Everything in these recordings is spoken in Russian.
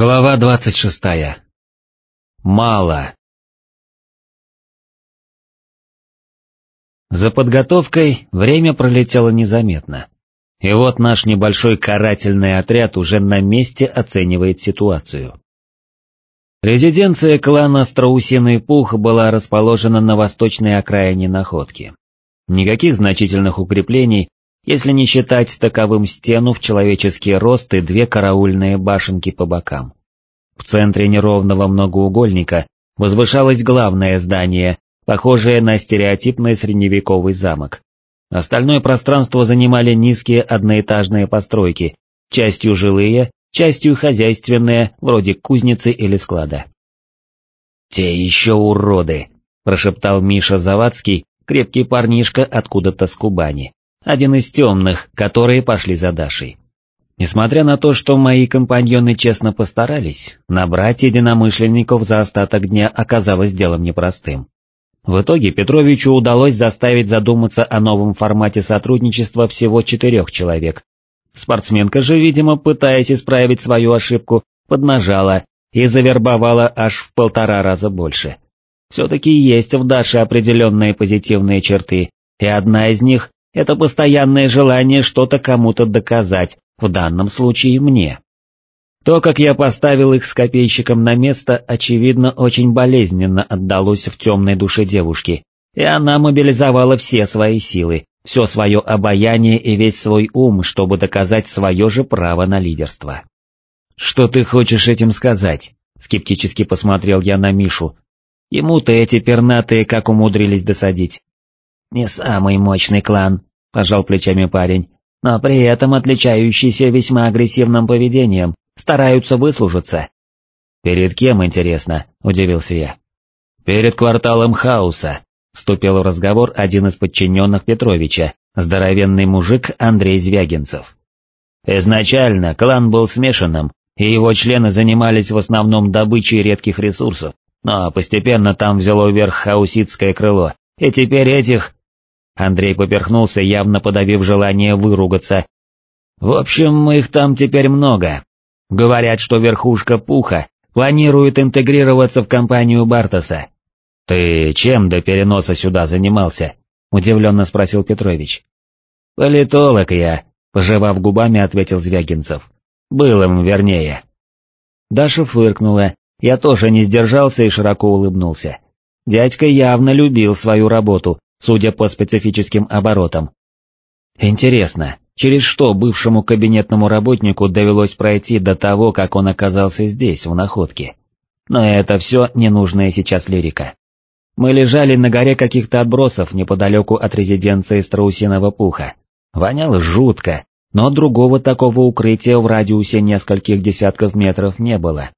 Глава двадцать шестая. Мало. За подготовкой время пролетело незаметно. И вот наш небольшой карательный отряд уже на месте оценивает ситуацию. Резиденция клана Страусиный Пух была расположена на восточной окраине находки. Никаких значительных укреплений, если не считать таковым стену в человеческий рост и две караульные башенки по бокам. В центре неровного многоугольника возвышалось главное здание, похожее на стереотипный средневековый замок. Остальное пространство занимали низкие одноэтажные постройки, частью жилые, частью хозяйственные, вроде кузницы или склада. «Те еще уроды!» – прошептал Миша Завадский, крепкий парнишка откуда-то с Кубани один из темных, которые пошли за Дашей. Несмотря на то, что мои компаньоны честно постарались, набрать единомышленников за остаток дня оказалось делом непростым. В итоге Петровичу удалось заставить задуматься о новом формате сотрудничества всего четырех человек. Спортсменка же, видимо, пытаясь исправить свою ошибку, поднажала и завербовала аж в полтора раза больше. Все-таки есть в Даше определенные позитивные черты, и одна из них это постоянное желание что-то кому-то доказать, в данном случае мне. То, как я поставил их с копейщиком на место, очевидно, очень болезненно отдалось в темной душе девушки, и она мобилизовала все свои силы, все свое обаяние и весь свой ум, чтобы доказать свое же право на лидерство. «Что ты хочешь этим сказать?» — скептически посмотрел я на Мишу. Ему-то эти пернатые как умудрились досадить. «Не самый мощный клан», — пожал плечами парень, «но при этом отличающийся весьма агрессивным поведением, стараются выслужиться». «Перед кем, интересно?» — удивился я. «Перед кварталом хаоса», — вступил в разговор один из подчиненных Петровича, здоровенный мужик Андрей Звягинцев. Изначально клан был смешанным, и его члены занимались в основном добычей редких ресурсов, но постепенно там взяло верх хауситское крыло, и теперь этих Андрей поперхнулся, явно подавив желание выругаться. «В общем, их там теперь много. Говорят, что верхушка Пуха планирует интегрироваться в компанию Бартоса». «Ты чем до переноса сюда занимался?» — удивленно спросил Петрович. «Политолог я», — пожевав губами, ответил Звягинцев. «Был им, вернее». Даша фыркнула, я тоже не сдержался и широко улыбнулся. Дядька явно любил свою работу, судя по специфическим оборотам. Интересно, через что бывшему кабинетному работнику довелось пройти до того, как он оказался здесь, в находке? Но это все ненужная сейчас лирика. Мы лежали на горе каких-то отбросов неподалеку от резиденции страусиного пуха. Воняло жутко, но другого такого укрытия в радиусе нескольких десятков метров не было.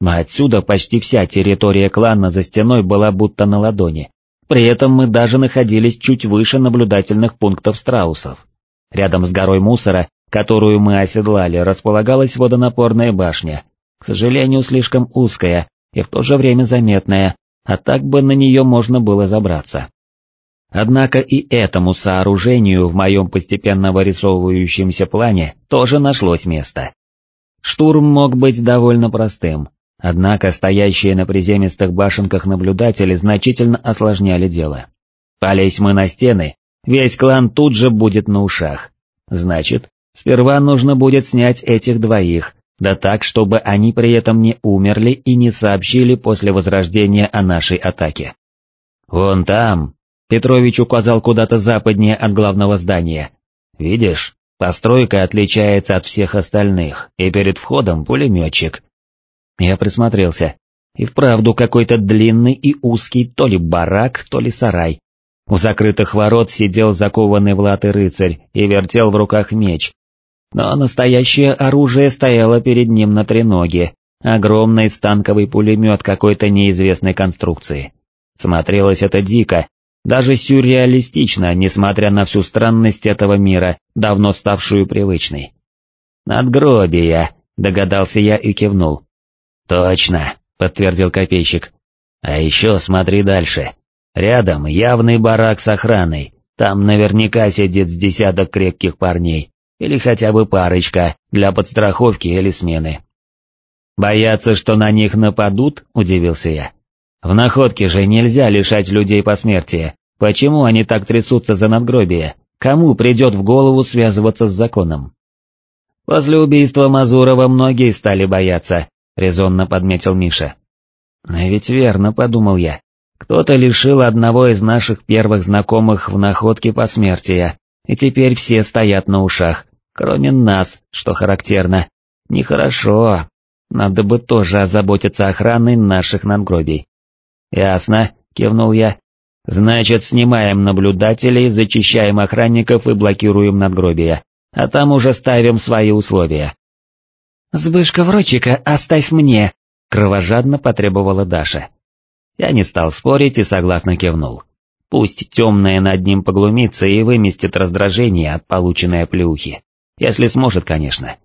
Но отсюда почти вся территория клана за стеной была будто на ладони, при этом мы даже находились чуть выше наблюдательных пунктов страусов. Рядом с горой мусора, которую мы оседлали, располагалась водонапорная башня, к сожалению, слишком узкая и в то же время заметная, а так бы на нее можно было забраться. Однако и этому сооружению в моем постепенно вырисовывающемся плане тоже нашлось место. Штурм мог быть довольно простым, Однако стоящие на приземистых башенках наблюдатели значительно осложняли дело. Полезь мы на стены, весь клан тут же будет на ушах. Значит, сперва нужно будет снять этих двоих, да так, чтобы они при этом не умерли и не сообщили после возрождения о нашей атаке. «Вон там», — Петрович указал куда-то западнее от главного здания. «Видишь, постройка отличается от всех остальных, и перед входом пулеметчик, я присмотрелся. И вправду какой-то длинный и узкий то ли барак, то ли сарай. У закрытых ворот сидел закованный в латы рыцарь и вертел в руках меч. Но настоящее оружие стояло перед ним на треноге, огромный станковый пулемет какой-то неизвестной конструкции. Смотрелось это дико, даже сюрреалистично, несмотря на всю странность этого мира, давно ставшую привычной. «Надгробия», — догадался я и кивнул. «Точно», — подтвердил копейщик. «А еще смотри дальше. Рядом явный барак с охраной, там наверняка сидит с десяток крепких парней, или хотя бы парочка, для подстраховки или смены». Боятся, что на них нападут, удивился я. В находке же нельзя лишать людей посмертия. Почему они так трясутся за надгробие? Кому придет в голову связываться с законом? После убийства Мазурова многие стали бояться, резонно подметил Миша. А ведь верно, подумал я. Кто-то лишил одного из наших первых знакомых в находке посмертия, и теперь все стоят на ушах, кроме нас, что характерно. Нехорошо. Надо бы тоже озаботиться охраной наших надгробий. Ясно, кивнул я. Значит, снимаем наблюдателей, зачищаем охранников и блокируем надгробия, а там уже ставим свои условия. «Сбышка Врочика оставь мне!» — кровожадно потребовала Даша. Я не стал спорить и согласно кивнул. Пусть темная над ним поглумится и выместит раздражение от полученной плюхи. Если сможет, конечно.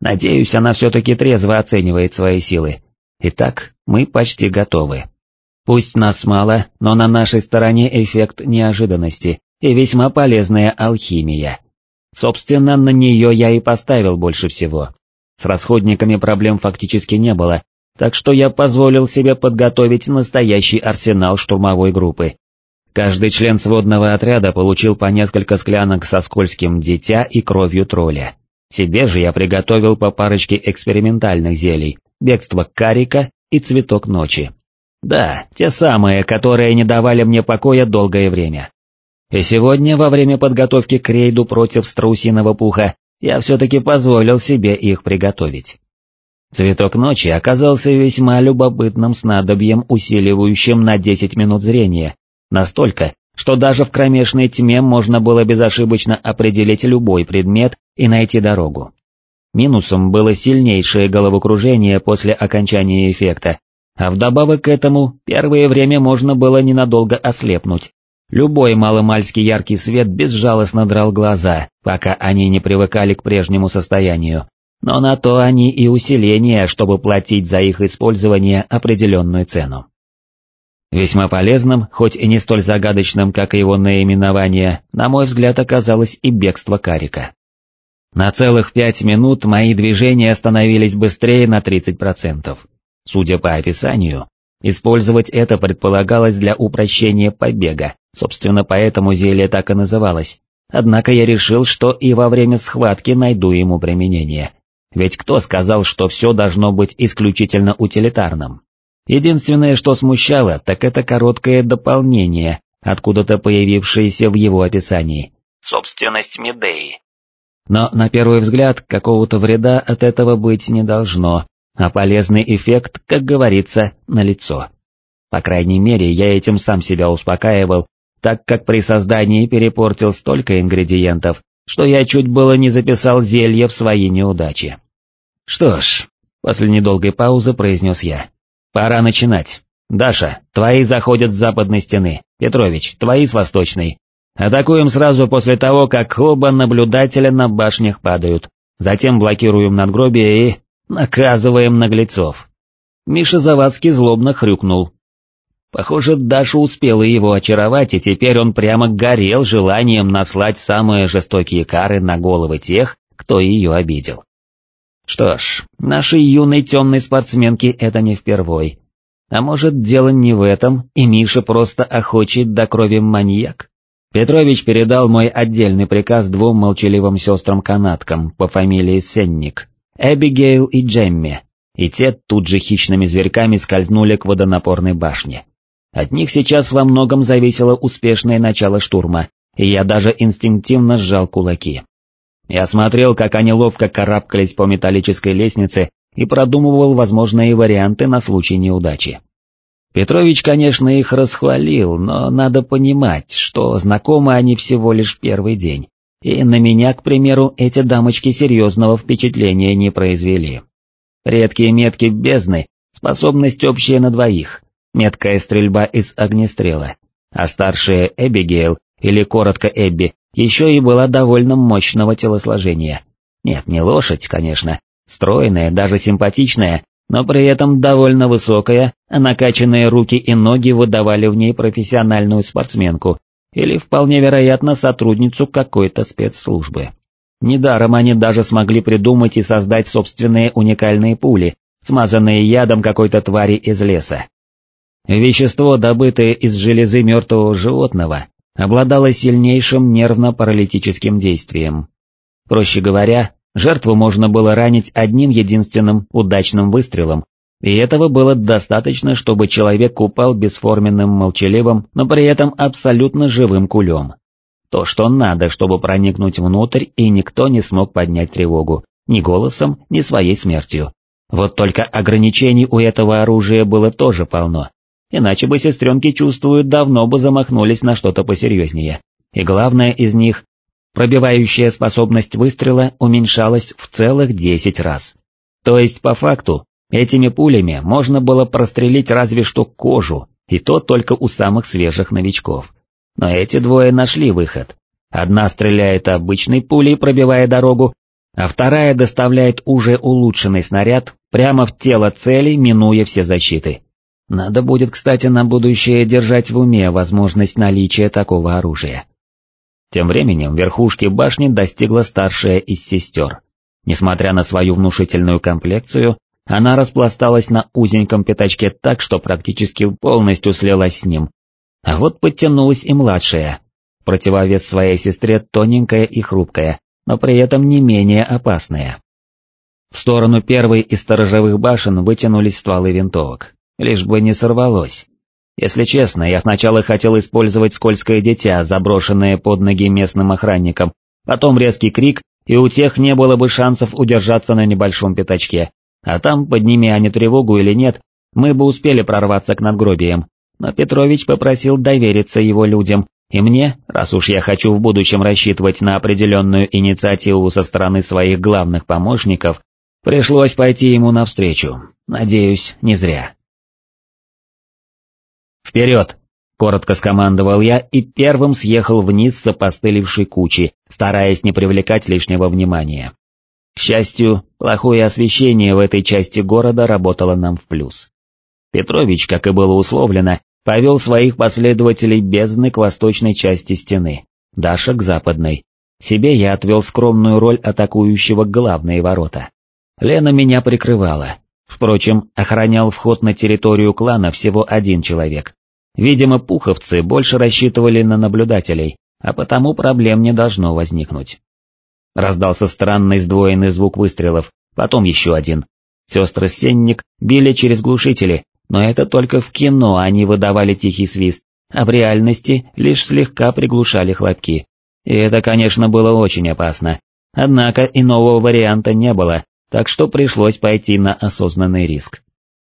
Надеюсь, она все-таки трезво оценивает свои силы. Итак, мы почти готовы. Пусть нас мало, но на нашей стороне эффект неожиданности и весьма полезная алхимия. Собственно, на нее я и поставил больше всего. С расходниками проблем фактически не было, так что я позволил себе подготовить настоящий арсенал штурмовой группы. Каждый член сводного отряда получил по несколько склянок со скользким дитя и кровью тролля. Себе же я приготовил по парочке экспериментальных зелий, бегство карика и цветок ночи. Да, те самые, которые не давали мне покоя долгое время. И сегодня, во время подготовки к рейду против страусиного пуха, я все-таки позволил себе их приготовить. Цветок ночи оказался весьма любопытным снадобьем, усиливающим на 10 минут зрения, настолько, что даже в кромешной тьме можно было безошибочно определить любой предмет и найти дорогу. Минусом было сильнейшее головокружение после окончания эффекта, а вдобавок к этому первое время можно было ненадолго ослепнуть. Любой маломальский яркий свет безжалостно драл глаза, пока они не привыкали к прежнему состоянию, но на то они и усиление, чтобы платить за их использование определенную цену. Весьма полезным, хоть и не столь загадочным, как его наименование, на мой взгляд оказалось и бегство Карика. На целых пять минут мои движения становились быстрее на 30%. Судя по описанию, использовать это предполагалось для упрощения побега, собственно поэтому зелье так и называлось. Однако я решил, что и во время схватки найду ему применение. Ведь кто сказал, что все должно быть исключительно утилитарным? Единственное, что смущало, так это короткое дополнение, откуда-то появившееся в его описании. Собственность Медеи. Но на первый взгляд какого-то вреда от этого быть не должно, а полезный эффект, как говорится, налицо. По крайней мере, я этим сам себя успокаивал, так как при создании перепортил столько ингредиентов, что я чуть было не записал зелье в свои неудачи. Что ж, после недолгой паузы произнес я. Пора начинать. Даша, твои заходят с западной стены, Петрович, твои с восточной. Атакуем сразу после того, как оба наблюдателя на башнях падают. Затем блокируем надгробие и... наказываем наглецов. Миша Завадский злобно хрюкнул. Похоже, Даша успела его очаровать, и теперь он прямо горел желанием наслать самые жестокие кары на головы тех, кто ее обидел. Что ж, нашей юной темной спортсменке это не впервой. А может, дело не в этом, и Миша просто охочет до крови маньяк? Петрович передал мой отдельный приказ двум молчаливым сестрам-канаткам по фамилии Сенник, Эбигейл и Джемми, и те тут же хищными зверьками скользнули к водонапорной башне. От них сейчас во многом зависело успешное начало штурма, и я даже инстинктивно сжал кулаки. Я смотрел, как они ловко карабкались по металлической лестнице и продумывал возможные варианты на случай неудачи. Петрович, конечно, их расхвалил, но надо понимать, что знакомы они всего лишь первый день, и на меня, к примеру, эти дамочки серьезного впечатления не произвели. Редкие метки бездны, способность общая на двоих, меткая стрельба из огнестрела, а старшая Эбигейл, или коротко Эбби, еще и была довольно мощного телосложения. Нет, не лошадь, конечно, стройная, даже симпатичная, но при этом довольно высокая, а накачанные руки и ноги выдавали в ней профессиональную спортсменку или вполне вероятно сотрудницу какой-то спецслужбы. Недаром они даже смогли придумать и создать собственные уникальные пули, смазанные ядом какой-то твари из леса. Вещество, добытое из железы мертвого животного, обладало сильнейшим нервно-паралитическим действием. Проще говоря, жертву можно было ранить одним единственным удачным выстрелом, и этого было достаточно, чтобы человек упал бесформенным молчаливым, но при этом абсолютно живым кулем. То, что надо, чтобы проникнуть внутрь, и никто не смог поднять тревогу, ни голосом, ни своей смертью. Вот только ограничений у этого оружия было тоже полно. Иначе бы сестренки чувствуют, давно бы замахнулись на что-то посерьезнее. И главное из них, пробивающая способность выстрела уменьшалась в целых 10 раз. То есть, по факту, Этими пулями можно было прострелить разве что кожу, и то только у самых свежих новичков. Но эти двое нашли выход. Одна стреляет обычной пулей, пробивая дорогу, а вторая доставляет уже улучшенный снаряд прямо в тело цели, минуя все защиты. Надо будет, кстати, на будущее держать в уме возможность наличия такого оружия. Тем временем верхушки башни достигла старшая из сестер. Несмотря на свою внушительную комплекцию, она распласталась на узеньком пятачке так, что практически полностью слилась с ним. А вот подтянулась и младшая. Противовес своей сестре тоненькая и хрупкая, но при этом не менее опасная. В сторону первой из сторожевых башен вытянулись стволы винтовок, лишь бы не сорвалось. Если честно, я сначала хотел использовать скользкое дитя, заброшенное под ноги местным охранникам, потом резкий крик, и у тех не было бы шансов удержаться на небольшом пятачке, а там, подними они тревогу или нет, мы бы успели прорваться к надгробиям, но Петрович попросил довериться его людям, и мне, раз уж я хочу в будущем рассчитывать на определенную инициативу со стороны своих главных помощников, пришлось пойти ему навстречу, надеюсь, не зря. «Вперед!» — коротко скомандовал я и первым съехал вниз с опостылевшей кучи, стараясь не привлекать лишнего внимания. К счастью, плохое освещение в этой части города работало нам в плюс. Петрович, как и было условлено, повел своих последователей бездны к восточной части стены, Даша к западной. Себе я отвел скромную роль атакующего главные ворота. Лена меня прикрывала. Впрочем, охранял вход на территорию клана всего один человек. Видимо, пуховцы больше рассчитывали на наблюдателей, а потому проблем не должно возникнуть. Раздался странный сдвоенный звук выстрелов, потом еще один. Сестры Сенник били через глушители, но это только в кино они выдавали тихий свист, а в реальности лишь слегка приглушали хлопки. И это, конечно, было очень опасно. Однако иного варианта не было, так что пришлось пойти на осознанный риск.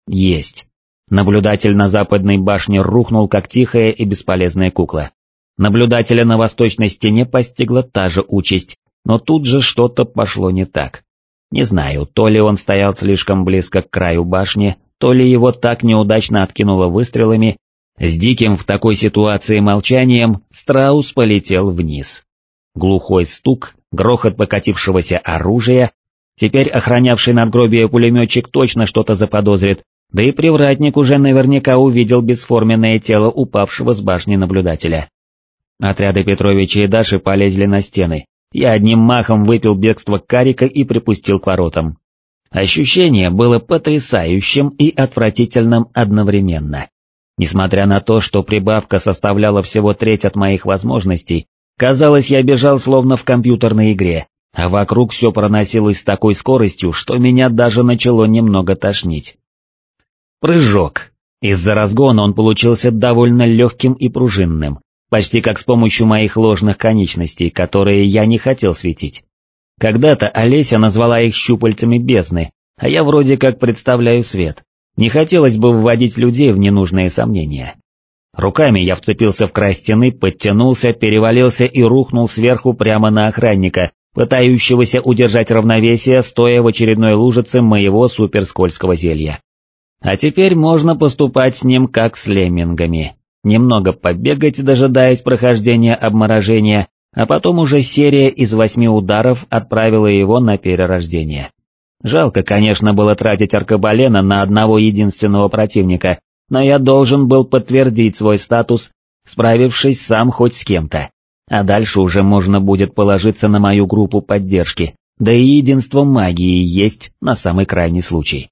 Есть. Наблюдатель на западной башне рухнул, как тихая и бесполезная кукла. Наблюдателя на восточной стене постигла та же участь, но тут же что-то пошло не так. Не знаю, то ли он стоял слишком близко к краю башни, то ли его так неудачно откинуло выстрелами, с диким в такой ситуации молчанием страус полетел вниз. Глухой стук, грохот покатившегося оружия, теперь охранявший надгробие пулеметчик точно что-то заподозрит, да и привратник уже наверняка увидел бесформенное тело упавшего с башни наблюдателя. Отряды Петровича и Даши полезли на стены, я одним махом выпил бегство карика и припустил к воротам. Ощущение было потрясающим и отвратительным одновременно. Несмотря на то, что прибавка составляла всего треть от моих возможностей, казалось, я бежал словно в компьютерной игре, а вокруг все проносилось с такой скоростью, что меня даже начало немного тошнить. Прыжок. Из-за разгона он получился довольно легким и пружинным, почти как с помощью моих ложных конечностей, которые я не хотел светить. Когда-то Олеся назвала их щупальцами бездны, а я вроде как представляю свет. Не хотелось бы вводить людей в ненужные сомнения. Руками я вцепился в край стены, подтянулся, перевалился и рухнул сверху прямо на охранника, пытающегося удержать равновесие, стоя в очередной лужице моего суперскользкого зелья. А теперь можно поступать с ним как с леммингами немного побегать, дожидаясь прохождения обморожения, а потом уже серия из восьми ударов отправила его на перерождение. Жалко, конечно, было тратить аркабалена на одного единственного противника, но я должен был подтвердить свой статус, справившись сам хоть с кем-то. А дальше уже можно будет положиться на мою группу поддержки, да и единство магии есть на самый крайний случай.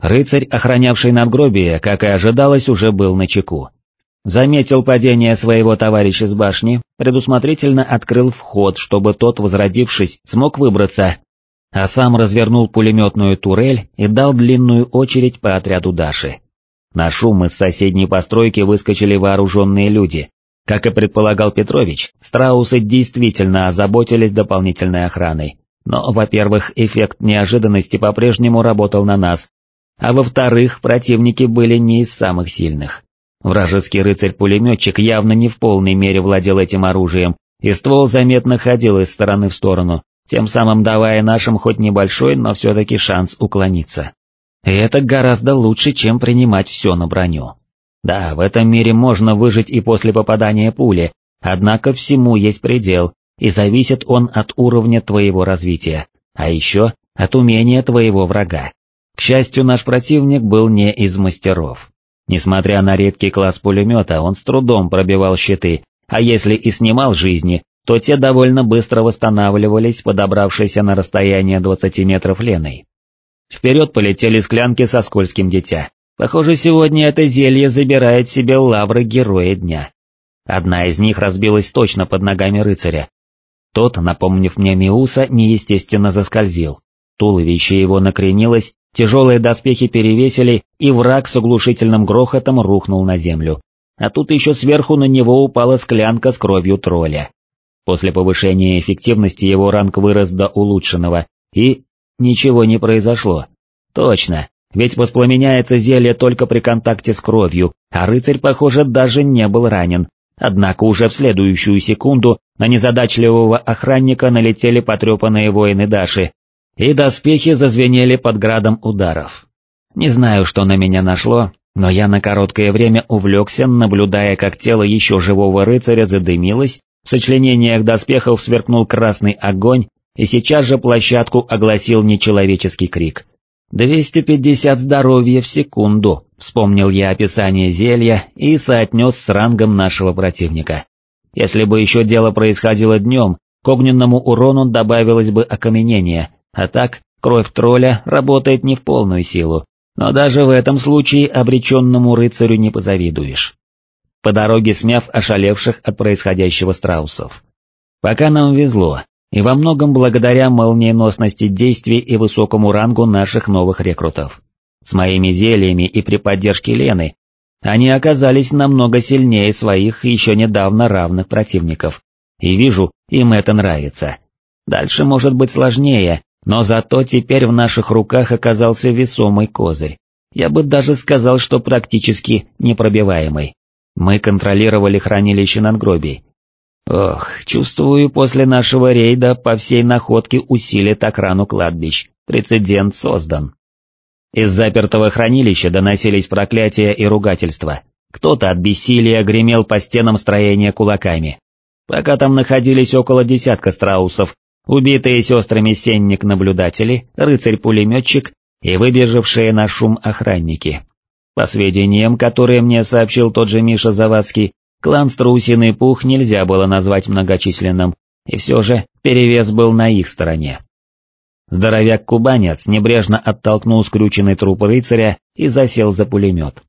Рыцарь, охранявший надгробие, как и ожидалось, уже был на чеку. Заметил падение своего товарища с башни, предусмотрительно открыл вход, чтобы тот, возродившись, смог выбраться, а сам развернул пулеметную турель и дал длинную очередь по отряду Даши. На шум из соседней постройки выскочили вооруженные люди. Как и предполагал Петрович, страусы действительно озаботились дополнительной охраной. Но, во-первых, эффект неожиданности по-прежнему работал на нас, а во-вторых, противники были не из самых сильных. Вражеский рыцарь-пулеметчик явно не в полной мере владел этим оружием, и ствол заметно ходил из стороны в сторону, тем самым давая нашим хоть небольшой, но все-таки шанс уклониться. И это гораздо лучше, чем принимать все на броню. Да, в этом мире можно выжить и после попадания пули, однако всему есть предел, и зависит он от уровня твоего развития, а еще от умения твоего врага. К счастью, наш противник был не из мастеров. Несмотря на редкий класс пулемета, он с трудом пробивал щиты, а если и снимал жизни, то те довольно быстро восстанавливались, подобравшейся на расстояние 20 метров леной. Вперед полетели склянки со скользким дитя. Похоже, сегодня это зелье забирает себе лавры героя дня. Одна из них разбилась точно под ногами рыцаря. Тот, напомнив мне Миуса, неестественно заскользил. Туловище его накренилось, Тяжелые доспехи перевесили, и враг с оглушительным грохотом рухнул на землю. А тут еще сверху на него упала склянка с кровью тролля. После повышения эффективности его ранг вырос до улучшенного, и... ничего не произошло. Точно, ведь воспламеняется зелье только при контакте с кровью, а рыцарь, похоже, даже не был ранен. Однако уже в следующую секунду на незадачливого охранника налетели потрепанные воины Даши, и доспехи зазвенели под градом ударов. Не знаю, что на меня нашло, но я на короткое время увлекся, наблюдая, как тело еще живого рыцаря задымилось, в сочленениях доспехов сверкнул красный огонь, и сейчас же площадку огласил нечеловеческий крик. «250 здоровья в секунду», — вспомнил я описание зелья и соотнес с рангом нашего противника. Если бы еще дело происходило днем, к огненному урону добавилось бы окаменение, а так, кровь тролля работает не в полную силу, но даже в этом случае обреченному рыцарю не позавидуешь. По дороге смяв ошалевших от происходящего страусов. Пока нам везло, и во многом благодаря молниеносности действий и высокому рангу наших новых рекрутов. С моими зельями и при поддержке Лены они оказались намного сильнее своих еще недавно равных противников, и вижу, им это нравится. Дальше может быть сложнее, но зато теперь в наших руках оказался весомый козырь. Я бы даже сказал, что практически непробиваемый. Мы контролировали хранилище надгробий. Ох, чувствую, после нашего рейда по всей находке усилит охрану кладбищ. Прецедент создан. Из запертого хранилища доносились проклятия и ругательства. Кто-то от бессилия гремел по стенам строения кулаками. Пока там находились около десятка страусов, убитые сестрами сенник-наблюдатели, рыцарь-пулеметчик и выбежавшие на шум охранники. По сведениям, которые мне сообщил тот же Миша Завадский, клан Страусиный Пух нельзя было назвать многочисленным, и все же перевес был на их стороне. Здоровяк-кубанец небрежно оттолкнул скрюченный труп рыцаря и засел за пулемет.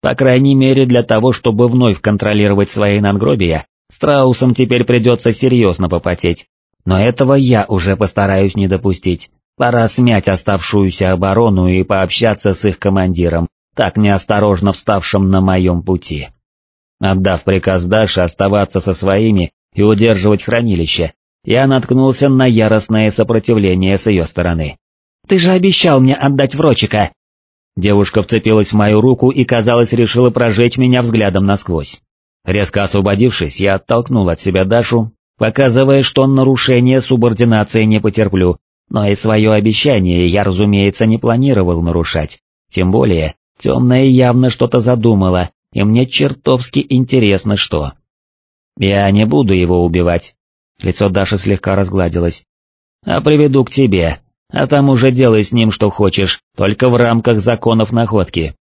По крайней мере для того, чтобы вновь контролировать свои надгробия, страусам теперь придется серьезно попотеть, но этого я уже постараюсь не допустить. Пора смять оставшуюся оборону и пообщаться с их командиром, так неосторожно вставшим на моем пути. Отдав приказ Даше оставаться со своими и удерживать хранилище, я наткнулся на яростное сопротивление с ее стороны. «Ты же обещал мне отдать Врочика!» Девушка вцепилась в мою руку и, казалось, решила прожечь меня взглядом насквозь. Резко освободившись, я оттолкнул от себя Дашу показывая, что нарушение субординации не потерплю, но и свое обещание я, разумеется, не планировал нарушать. Тем более, темная явно что-то задумала, и мне чертовски интересно что. Я не буду его убивать. Лицо Даши слегка разгладилось. А приведу к тебе, а там уже делай с ним что хочешь, только в рамках законов находки.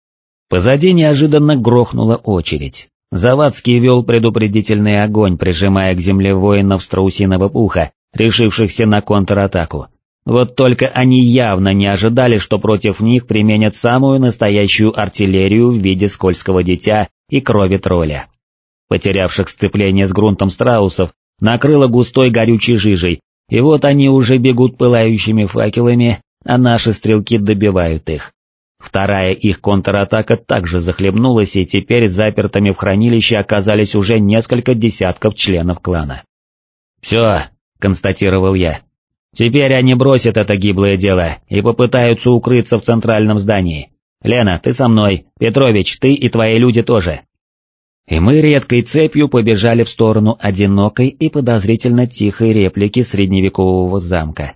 Позади неожиданно грохнула очередь. Завадский вел предупредительный огонь, прижимая к земле воинов страусиного пуха, решившихся на контратаку. Вот только они явно не ожидали, что против них применят самую настоящую артиллерию в виде скользкого дитя и крови тролля. Потерявших сцепление с грунтом страусов накрыло густой горючей жижей, и вот они уже бегут пылающими факелами, а наши стрелки добивают их. Вторая их контратака также захлебнулась, и теперь запертыми в хранилище оказались уже несколько десятков членов клана. «Все», — констатировал я, — «теперь они бросят это гиблое дело и попытаются укрыться в центральном здании. Лена, ты со мной, Петрович, ты и твои люди тоже». И мы редкой цепью побежали в сторону одинокой и подозрительно тихой реплики средневекового замка.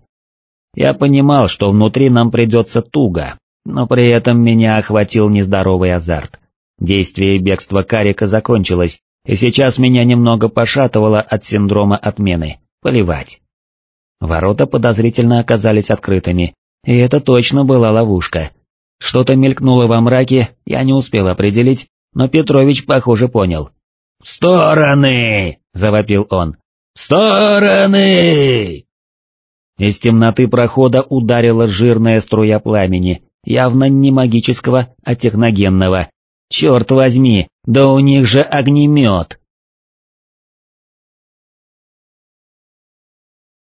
Я понимал, что внутри нам придется туго, но при этом меня охватил нездоровый азарт. Действие бегства Карика закончилось, и сейчас меня немного пошатывало от синдрома отмены. Поливать. Ворота подозрительно оказались открытыми, и это точно была ловушка. Что-то мелькнуло во мраке, я не успел определить, но Петрович, похоже, понял. «В стороны!» — завопил он. «В стороны!» Из темноты прохода ударила жирная струя пламени, явно не магического, а техногенного. Черт возьми, да у них же огнемет!